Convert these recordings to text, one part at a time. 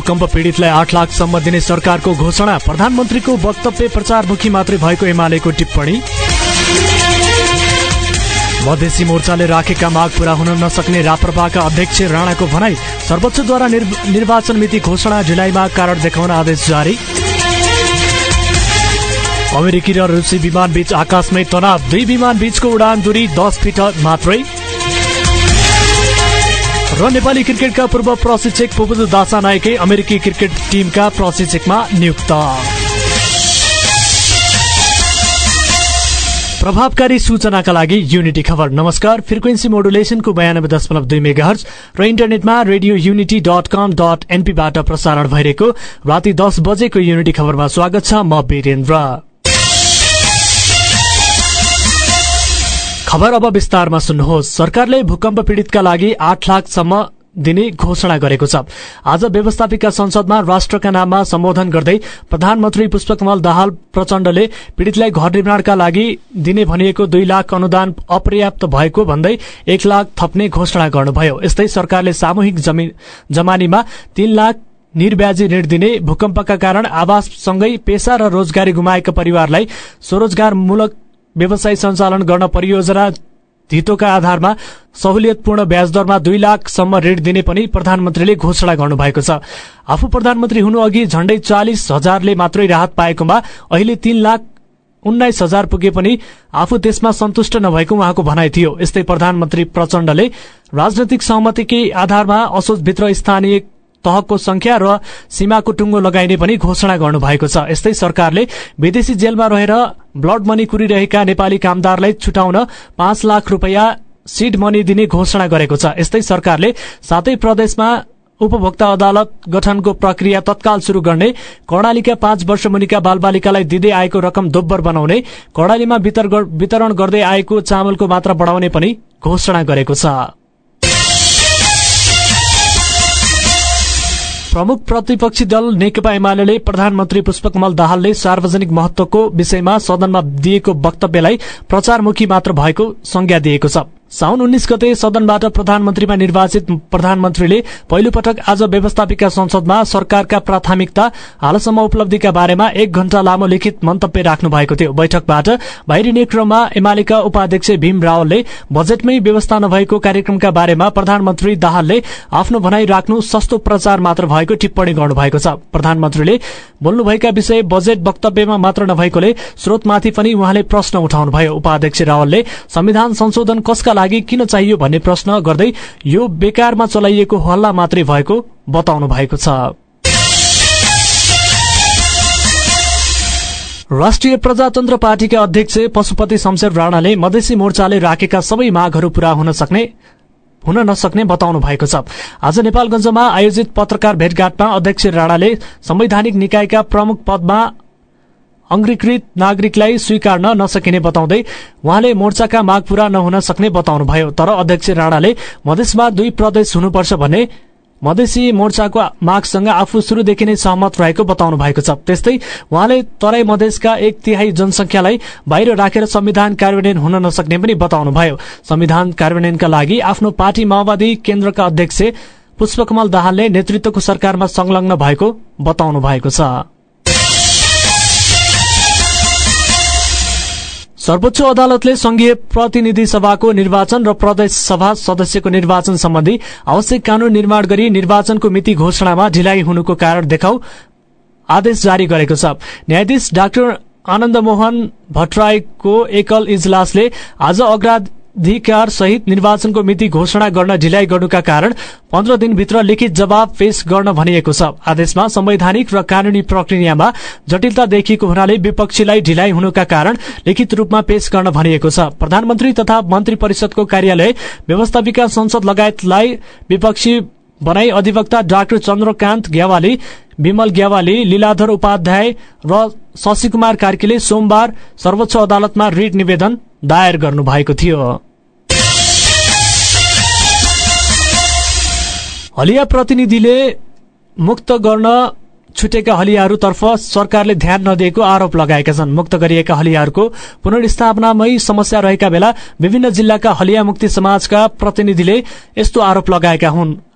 भूकम्प पीडितलाई आठ लाखसम्म दिने सरकारको घोषणा। प्रधानमन्त्रीको वक्तव्य प्रचारमुखी मात्रै भएको एमालेको टिप्पणी। मधेसी मोर्चाले राखेका माग पूरा हुन नसक्ने राप्रपाका अध्यक्ष राणाको भनाई सर्वोच्चद्वारा निर्वाचन मिति घोषणा जुलाईमा कारण देखाउन आदेश जारी। अमेरिकी र रुसी विमान बीच आकाशमै तनाव दुई विमान बीचको उडान दूरी दस फिट मात्रै। र नेपाली क्रिकेटका पूर्व प्रशिक्षक पुबुदु दासा नायकै अमेरिकी क्रिकेट टिमका प्रशिक्षकमा नियुक्त। प्रभावकारी सूचनाका लागि युनिटी खबर। नमस्कार फ्रिक्वेन्सी मोडुलेसनको बयानब्बे दशमलव दुई मेगा र इन्टरनेटमा Radio Unity dot com dot एनपीबाट प्रसारण भइरहेको राति दस बजेको युनिटी खबरमा स्वागत छ म वीरेन्द्र। खबर अब विस्तारमा सुन्नुहोस्। सरकारले भूकम्प पीड़ितका लागि आठ लाखसम्म दिने घोषणा गरेको छ। आज व्यवस्थापिका संसदमा राष्ट्रका नाममा सम्बोधन गर्दै प्रधानमन्त्री पुष्पकमल दाहाल प्रचण्डले पीड़ितलाई घर निर्माणका लागि दिने भनिएको दुई लाख अनुदान अपर्याप्त भएको भन्दै एक लाख थप्ने घोषणा गर्नुभयो। यस्तै सरकारले सामूहिक जमानीमा तीन लाख निर्व्याजी ऋण दिने भूकम्पका कारण आवाससँगै पेसा र रोजगारी गुमाएका परिवारलाई स्वरोजगारमूलक व्यवसाय सञ्चालन गर्न परियोजना धितोका आधारमा सहुलियतपूर्ण ब्याजदरमा दुई लाखसम्म ऋण दिने पनि प्रधानमन्त्रीले घोषणा गर्नुभएको छ। आफू प्रधानमन्त्री हुनु अघि झण्डै चालिस हजारले मात्रै राहत पाएकोमा अहिले तीन लाख उन्नाइस हजार पुगे पनि आफू त्यसमा सन्तुष्ट नभएको उहाँको भनाइ थियो। यस्तै प्रधानमन्त्री प्रचण्डले राजनैतिक सहमतिकै आधारमा असोजभित्र स्थानीय तहको संख्या र सीमाको टुङ्गो लगाइने पनि घोषणा गर्नुभएको छ। यस्तै सरकारले विदेशी जेलमा रहेर ब्लड मनी कुरिरहेका नेपाली कामदारलाई छुटाउन पाँच लाख रुपियाँ सिड मनी दिने घोषणा गरेको छ। यस्तै सरकारले सातै प्रदेशमा उपभोक्ता अदालत गठनको प्रक्रिया तत्काल शुरू गर्ने कर्णालीका पाँच वर्ष मुनिका बालबालिकालाई दिँदै आएको रकम दोब्बर बनाउने कर्णालीमा वितरण गर्दै आएको चामलको मात्रा बढाउने पनि घोषणा गरेको छ। प्रमुख प्रतिपक्षी दल नेकपा एमाले प्रधानमन्त्री पुष्पकमल दाहालले सार्वजनिक महत्वको विषयमा सदनमा दिएको वक्तव्यलाई प्रचारमुखी मात्र भएको संज्ञा दिएको छ। साउन उन्नाइस गते सदनबाट प्रधानमन्त्रीमा निर्वाचित प्रधानमन्त्रीले पहिलो पटक आज व्यवस्थापिका संसदमा सरकारका प्राथमिकता हालसम्म उपलब्धिका बारेमा एक घण्टा लामो लिखित मन्तव्य राख्नु भएको थियो। बैठकबाट बाहिरिने क्रममा एमालेका उपाध्यक्ष भीम रावलले बजेटमै व्यवस्था नभएको कार्यक्रमका बारेमा प्रधानमन्त्री दाहालले आफ्नो भनाई राख्नु सस्तो प्रचार मात्र भएको टिप्पणी गर्नुभएको छ। प्रधानमन्त्रीले बोल्नुभएका विषय बजेट वक्तव्यमा मात्र नभएकोले स्रोतमाथि पनि उहाँले प्रश्न उठाउनुभयो। उपाध्यक्ष रावलले संविधान संशोधन कसका लागि किन चाहियो भन्ने प्रश्न गर्दै यो बेकारमा चलाइएको हल्ला मात्रै भएको बताउनु भएको छ। राष्ट्रिय प्रजातन्त्र पार्टीका अध्यक्ष पशुपति शमशेर राणाले मधेसी मोर्चाले राखेका सबै मागहरू पूरा हुन सक्ने हुन नसक्ने बताउनु भएको छ। आज नेपालगंजमा आयोजित पत्रकार भेटघाटमा अध्यक्ष राणाले संवैधानिक निकायका प्रमुख पदमा अंगीकृत नागरिकलाई स्वीकार्न नसकिने बताउँदै उहाँले मोर्चाका माग पूरा नहुन सक्ने बताउनुभयो। तर अध्यक्ष राणाले मधेसमा दुई प्रदेश हुनुपर्छ भने मधेसी मोर्चाको मागसँग आफू शुरूदेखि नै सहमत रहेको बताउनु भएको छ। त्यस्तै उहाँले तराई मधेसका एक तिहाई जनसंख्यालाई बाहिर राखेर संविधान कार्यान्वयन हुन नसक्ने पनि बताउनुभयो। संविधान कार्यान्वयनका लागि आफ्नो पार्टी माओवादी केन्द्रका अध्यक्ष पुष्पकमल दाहालले नेतृत्वको सरकारमा संलग्न भएको बताउनु भएको छ। सर्वोच्च अदालतले संघीय प्रतिनिधि सभाको निर्वाचन र प्रदेश सभा सदस्यको निर्वाचन सम्बन्धी आवश्यक कानून निर्माण गरी निर्वाचनको मिति घोषणामा ढिलाइ हुनुको कारण देखाउ आदेश जारी गरेको छ। न्यायाधीश डाक्टर आनन्द मोहन भट्टराईको एकल इजलासले आज अधिकार सहित निर्वाचनको मिति घोषणा गर्न ढिलाइ गर्नुका कारण पन्ध्र दिनभित्र लिखित जवाब पेश गर्न भनिएको छ। आदेशमा संवैधानिक र कानूनी प्रक्रियामा जटिलता देखिएको हुनाले विपक्षीलाई ढिलाइ हुनुका कारण लिखित रूपमा पेश गर्न भनिएको छ। प्रधानमन्त्री तथा मन्त्री परिषदको कार्यालय व्यवस्थापिका संसद लगायतलाई विपक्षी बनाई अधिवक्ता डाक्टर चन्द्रकान्त ग्यावाली विमल ग्यावाली लीलाधर उपाध्याय र शशिकुमार कार्कीले सोमबार सर्वोच्च अदालतमा रिट निवेदन दायर गर्नु भएको थियो। हलिया प्रतिनिधिले मुक्त गर्न छुटेका हलियाहरूतर्फ सरकारले ध्यान नदिएको आरोप लगाएका छन्। मुक्त गरिएका हलियाहरूको पुनर्स्थापनामै समस्या रहेका बेला विभिन्न जिल्लाका हलिया मुक्ति समाजका प्रतिनिधिले यस्तो आरोप लगाएका हुन्।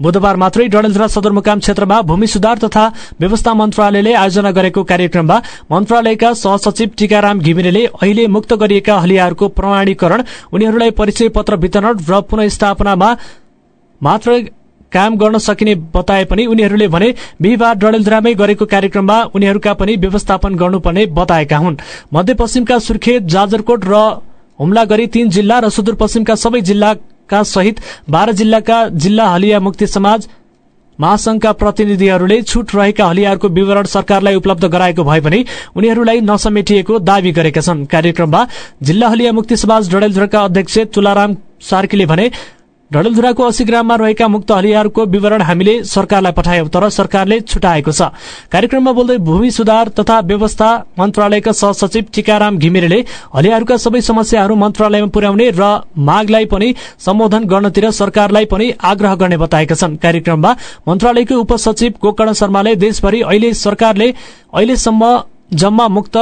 बुधबार मात्रै डडेलधुरा सदरमुकाम क्षेत्रमा भूमि सुधार तथा व्यवस्था मन्त्रालयले आयोजना गरेको कार्यक्रममा मन्त्रालयका सहसचिव टीकाराम घिमिरेले अहिले मुक्त गरिएका हलियाहरूको प्रमाणीकरण उनीहरूलाई परिचय पत्र वितरण र पुनस्थापनामा मात्र काम गर्न सकिने बताए पनि उनीहरूले भने बिहिबार डडेलधुरामै गरेको कार्यक्रममा उनीहरूका पनि व्यवस्थापन गर्नुपर्ने बताएका हुन्। मध्यपश्चिमका सुर्खेत जाजरकोट र हुम्ला गरी तीन जिल्ला र सुदूरपश्चिमका सबै जिल्लाका सहित बाह्र जिल्लाका जिल्ला हलिया मुक्ति समाज महासंघका प्रतिनिधिहरूले छूट रहेका हलियाहरूको विवरण सरकारलाई उपलब्ध गराएको भए पनि उनीहरूलाई नसमेटिएको दावी गरेका छन्। कार्यक्रममा जिल्ला हलिया मुक्ति समाज डडेलधुराका अध्यक्ष तुलाराम सार्कीले भने डडेलधुराको अस्सी ग्राममा रहेका मुक्त हलियाहरूको विवरण हामीले सरकारलाई पठायौं तर सरकारले छुटाएको छ। कार्यक्रममा बोल्दै भूमि सुधार तथा व्यवस्था मन्त्रालयका सहसचिव टीकाराम घिमिरेले हलियाहरूका सबै समस्याहरू मन्त्रालयमा पुर्याउने र मागलाई पनि सम्बोधन गर्नतिर सरकारलाई पनि आग्रह गर्ने बताएका छन्। कार्यक्रममा मन्त्रालयको उपसचिव गोकर्ण शर्माले देशभरि अहिले सरकारले अहिलेसम्म जम्मा मुक्त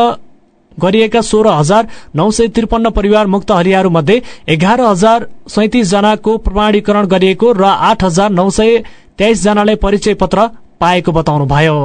गरिएका सोह्र हजार नौ सय त्रिपन्न परिवार मुक्त हरियाहरू मध्ये एघार हजार सैतिस जनाको प्रमाणीकरण गरिएको र आठ हजार नौ सय तेइस जनाले परिचय पत्र पाएको बताउनुभयो।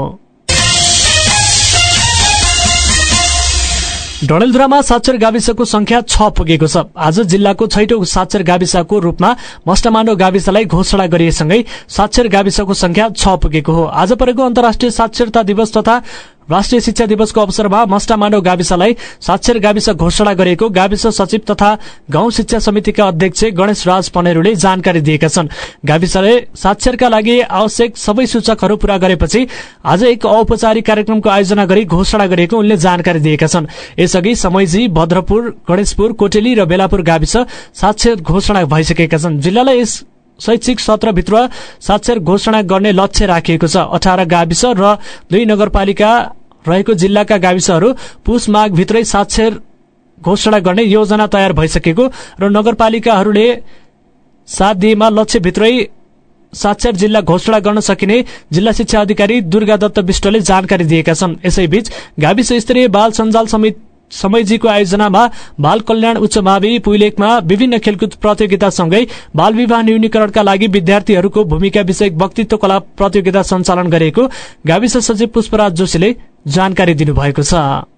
डडेलधुरामा साक्षर गाविसको संख्या छ पुगेको छ। आज जिल्लाको छैटौं साक्षर गाविसको रूपमा मष्टमाण्डो गाविसलाई घोषणा गरिएसँगै साक्षर गाविसको संख्या छ पुगेको हो। आज परेको अन्तर्राष्ट्रिय साक्षरता दिवस तथा राष्ट्रिय शिक्षा दिवसको अवसरमा मष्टा गाविसलाई साक्षर गाविस घोषणा गरेको गाविस सचिव तथा गाउँ शिक्षा समितिका अध्यक्ष गणेश राज पनेरूले जानकारी दिएका छन्। गाविसले साक्षरका लागि आवश्यक सबै सूचकहरू पूरा गरेपछि आज एक औपचारिक कार्यक्रमको आयोजना गरी घोषणा गरेको उनले जानकारी दिएका छन्। यसअघि समयजी भद्रपुर गणेशपुर कोटेली र बेलापुर गाविस साक्षर घोषणा भइसकेका छन्। जिल्लालाई शैक्षिक सत्रभित्र साक्षर घोषणा गर्ने लक्ष्य राखिएको छ। अठार गाविस र दुई नगरपालिका रहेको जिल्लाका गाविसहरू पुष माघभित्रै साक्षर घोषणा गर्ने योजना तयार भइसकेको र नगरपालिकाहरूले साथ दिएमा लक्ष्यभित्रै साक्षर जिल्ला घोषणा गर्न सकिने जिल्ला शिक्षा अधिकारी दुर्गा दत्त विष्टले जानकारी दिएका छन्। यसैबीच गाविस स्तरीय बाल सञ्जाल समिति समयजीको आयोजनामा बाल कल्याण उच्च मावि पुइलेकमा विभिन्न खेलकुद प्रतियोगितासँगै बाल विवाह न्यूनीकरणका लागि विद्यार्थीहरूको भूमिका विषयक वक्तित्व कला प्रतियोगिता सञ्चालन गरेको गाविस सचिव पुष्पराज जोशीले जानकारी दिनुभएको छ।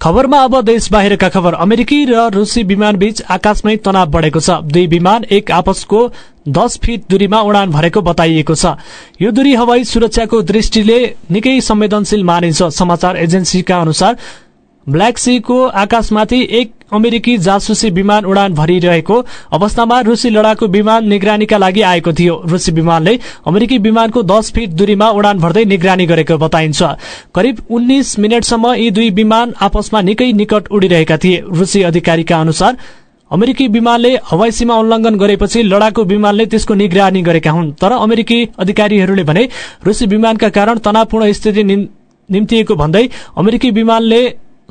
खबरमा अब देश बाहिरका खबर। अमेरिकी र रुसी विमान बीच आकाशमै तनाव बढेको छ। दुई विमान एक आपसको दस फिट दूरीमा उडान भरेको बताइएको छ। यो दूरी हवाई सुरक्षाको दृष्टिले निकै संवेदनशील मानिन्छ। समाचार एजेन्सीका अनुसार ब्ल्याक सीको आकाशमाथि एक अमेरिकी जासुसी विमान उडान भरिरहेको अवस्थामा रूसी लडाकु विमान निगरानीका लागि आएको थियो। रूसी विमानले अमेरिकी विमानको दस फिट दूरीमा उडान भर्दै निगरानी गरेको बताइन्छ। करिब उन्नाइस मिनटसम्म यी दुई विमान आपसमा निकै निकट उडिरहेका थिए। रूसी अधिकारीका अनुसार अमेरिकी विमानले हवाई सीमा उल्लंघन गरेपछि लडाकु विमानले त्यसको निगरानी गरेका हुन्। तर अमेरिकी अधिकारीहरूले भने रूसी विमानका कारण तनावपूर्ण स्थिति निम्तिएको भन्दै अमेरिकी विमानले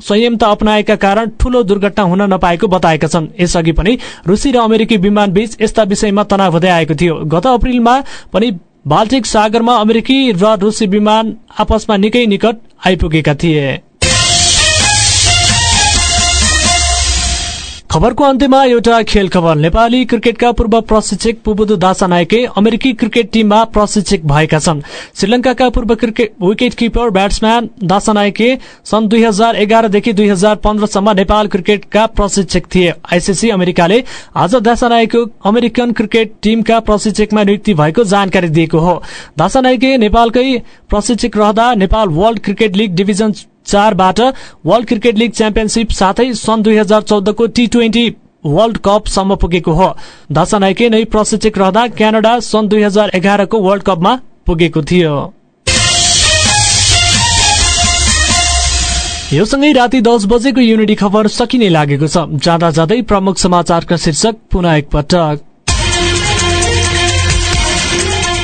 संयमता अप्नाएका कारण ठूलो दुर्घटना हुन नपाएको बताएका छन्। यसअघि पनि रूसी र अमेरिकी विमान बीच यस्ता विषयमा तनाव हुँदै आएको थियो। गत अप्रेलमा पनि बाल्टिक सागरमा अमेरिकी र रूसी विमान आपसमा निकै निकट आइपुगेका थिए। खबरको अन्त्यमा एउटा खेल खबर। नेपाली क्रिकेटका पूर्व प्रशिक्षक पुबुदु दासा नायके अमेरिकी क्रिकेट टीममा प्रशिक्षक भएका छन्। श्रीलंकाका पूर्व विकेट किपर ब्याट्सम्यान दासा नायके सन् दुई हजार एघारदेखि दुई हजार पन्ध्रसम्म नेपाल क्रिकेटका प्रशिक्षक थिए। आइसिसी अमेरिकाले आज दासा नायकको अमेरिकन क्रिकेट टीमका प्रशिक्षकमा नियुक्ति भएको जानकारी दिएको हो। दासा नायके नेपालकै प्रशिक्षक रहँदा Nepal World Cricket League division चारबाट world Cricket League championship साथै सन् दुई हजार चौधको टी ट्वेन्टी वर्ल्ड कपसम्म पुगेको हो। नायके नै प्रशिक्षक रहँदा क्यानाडा सन् दुई हजार एघारको वर्ल्ड कपमा पुगेको थियो। यो सँगै राति दस बजेको युनिटी खबर सकिने लागेको छ। जाँदा जाँदै प्रमुख समाचारका शीर्षक पुनः एकपटक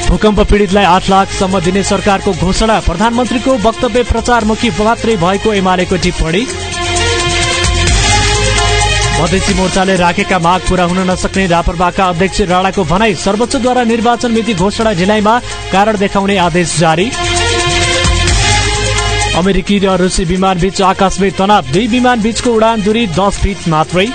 भूकम्प पीड़ितलाई आठ लाखसम्म दिने सरकारको घोषणा। प्रधानमन्त्रीको वक्तव्य प्रचारमुखी मात्रै भएको एमालेको टिप्पणी। मधेसी मोर्चाले राखेका माग पूरा हुन नसक्ने रापरबाका अध्यक्ष राणाको भनाई सर्वोच्चद्वारा निर्वाचन मिति घोषणा ढिलाइमा कारण देखाउने आदेश जारी। अमेरिकी र रुसी विमान बीच आकाशमै तनाव। दुई विमान बीचको उडान दूरी दस फिट मात्रै।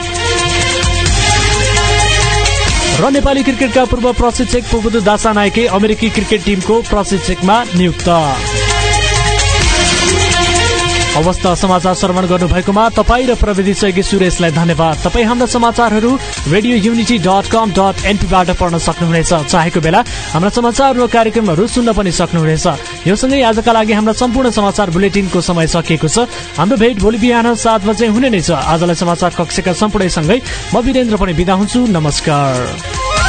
र नेपाली क्रिकेटका पूर्व प्रशिक्षक पुबुदु दासा नायके अमेरिकी क्रिकेट टिमको प्रशिक्षकमा नियुक्त। अवस्था समाचार श्रवण गर्नुभएकोमा तपाईँ र प्रविधि सहयोगी सुरेशलाई धन्यवाद। तपाईँ हाम्रा समाचारहरू Radio Unity dot com dot एनपीबाट पढ्न सक्नुहुनेछ। चाहेको बेला हाम्रा समाचार र कार्यक्रमहरू सुन्न पनि सक्नुहुनेछ। यो सँगै आजका लागि हाम्रा सम्पूर्ण समाचार बुलेटिनको समय सकिएको छ। हाम्रो भेट भोलि बिहान सात बजे हुने नै छ। आजलाई समाचार कक्षका सम्पूर्णसँगै म वीरेन्द्र पनि बिदा हुन्छु। नमस्कार।